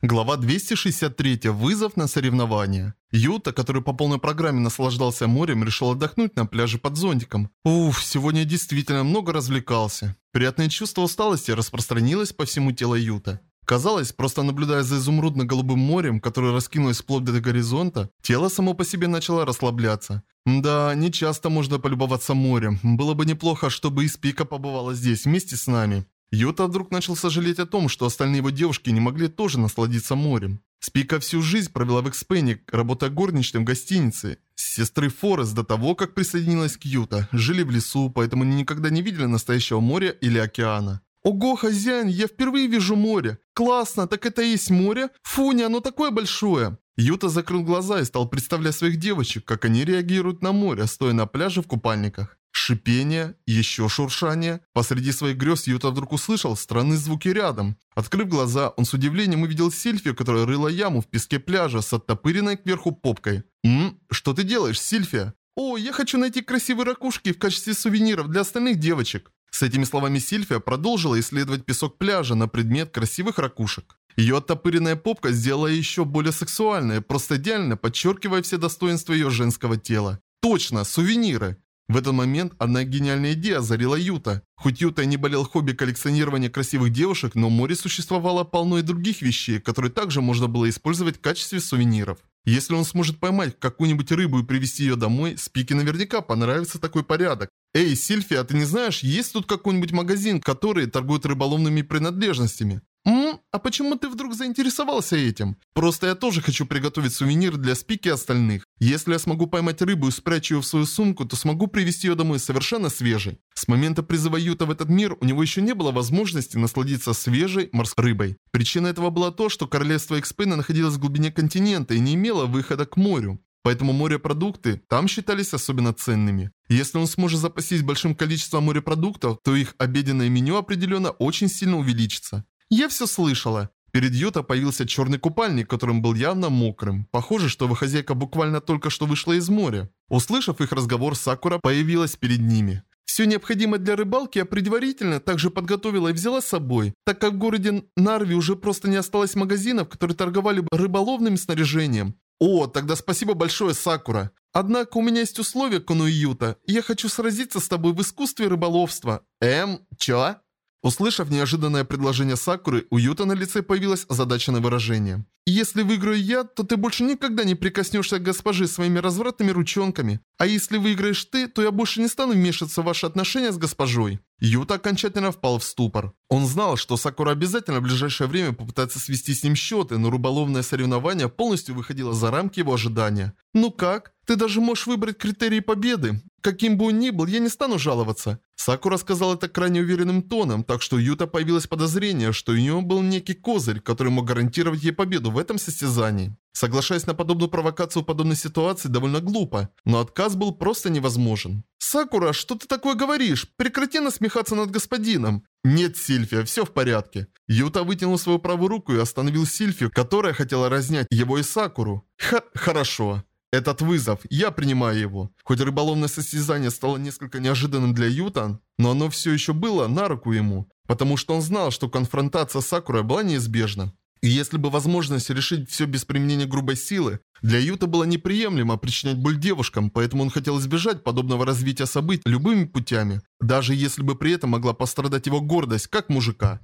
Глава 263. Вызов на соревнования. Юта, который по полной программе наслаждался морем, решил отдохнуть на пляже под зонтиком. Уф, сегодня действительно много развлекался. Приятное чувство усталости распространилось по всему телу Юта. Казалось, просто наблюдая за изумрудно-голубым морем, которое раскинулось вплоть до горизонта, тело само по себе начало расслабляться. Да, не часто можно полюбоваться морем. Было бы неплохо, чтобы и Спика побывала здесь вместе с нами. Юта вдруг начал сожалеть о том, что остальные его девушки не могли тоже насладиться морем. Спика всю жизнь провела в Экспене, работая горничным в гостинице. Сестры Форест до того, как присоединилась к Юта, жили в лесу, поэтому они никогда не видели настоящего моря или океана. «Ого, хозяин, я впервые вижу море! Классно, так это и есть море? Фуня, оно такое большое!» Юта закрыл глаза и стал представлять своих девочек, как они реагируют на море, стоя на пляже в купальниках. Шипение, еще шуршание. Посреди своих грез Юта вдруг услышал странные звуки рядом. Открыв глаза, он с удивлением увидел Сильфию, которая рыла яму в песке пляжа с оттопыренной кверху попкой. «М? Что ты делаешь, Сильфия?» «О, я хочу найти красивые ракушки в качестве сувениров для остальных девочек». С этими словами Сильфия продолжила исследовать песок пляжа на предмет красивых ракушек. Ее оттопыренная попка сделала ее еще более сексуальной, просто идеально подчеркивая все достоинства ее женского тела. Точно, сувениры. В этот момент одна гениальная идея озарила Юта. Хоть Юта и не болел хобби коллекционирования красивых девушек, но в море существовало полно и других вещей, которые также можно было использовать в качестве сувениров. Если он сможет поймать какую-нибудь рыбу и привезти ее домой, Спике наверняка понравится такой порядок. Эй, Сильфи, а ты не знаешь, есть тут какой-нибудь магазин, который торгует рыболовными принадлежностями? «М? А почему ты вдруг заинтересовался этим? Просто я тоже хочу приготовить сувенир для Спики и остальных. Если я смогу поймать рыбу и спрячь ее в свою сумку, то смогу привезти ее домой совершенно свежей. С момента призыва Юта в этот мир у него еще не было возможности насладиться свежей морской рыбой. Причина этого была то, что королевство Экспена находилось в глубине континента и не имело выхода к морю. Поэтому морепродукты там считались особенно ценными. Если он сможет запастись большим количеством морепродуктов, то их обеденное меню определенно очень сильно увеличится. Я все слышала. Перед Юта появился черный купальник, которым был явно мокрым. Похоже, что его хозяйка буквально только что вышла из моря. Услышав их разговор, Сакура появилась перед ними. Все необходимое для рыбалки я предварительно также подготовила и взяла с собой, так как в городе Нарви уже просто не осталось магазинов, которые торговали рыболовным снаряжением. О, тогда спасибо большое, Сакура. Однако у меня есть условия, Конуиюта, и я хочу сразиться с тобой в искусстве рыболовства. Эм, чё? Услышав неожиданное предложение Сакуры, у Юта на лице появилось озадаченное выражение. «Если выиграю я, то ты больше никогда не прикоснешься к госпоже своими развратными ручонками. А если выиграешь ты, то я больше не стану вмешиваться в ваши отношения с госпожой». Юта окончательно впал в ступор. Он знал, что Сакура обязательно в ближайшее время попытается свести с ним счеты, но рыболовное соревнование полностью выходило за рамки его ожидания. «Ну как? Ты даже можешь выбрать критерии победы. Каким бы он ни был, я не стану жаловаться». Сакура сказал это крайне уверенным тоном, так что у Юта появилось подозрение, что у нее был некий козырь, который мог гарантировать ей победу в этом состязании. Соглашаясь на подобную провокацию в подобной ситуации довольно глупо, но отказ был просто невозможен. «Сакура, что ты такое говоришь? Прекрати насмехаться над господином!» «Нет, Сильфия, все в порядке». Юта вытянул свою правую руку и остановил Сильфию, которая хотела разнять его и Сакуру. Х «Хорошо». Этот вызов, я принимаю его. Хоть рыболовное состязание стало несколько неожиданным для Юта, но оно все еще было на руку ему, потому что он знал, что конфронтация с Сакурой была неизбежна. И если бы возможность решить все без применения грубой силы, для Юта было неприемлемо причинять боль девушкам, поэтому он хотел избежать подобного развития событий любыми путями, даже если бы при этом могла пострадать его гордость, как мужика.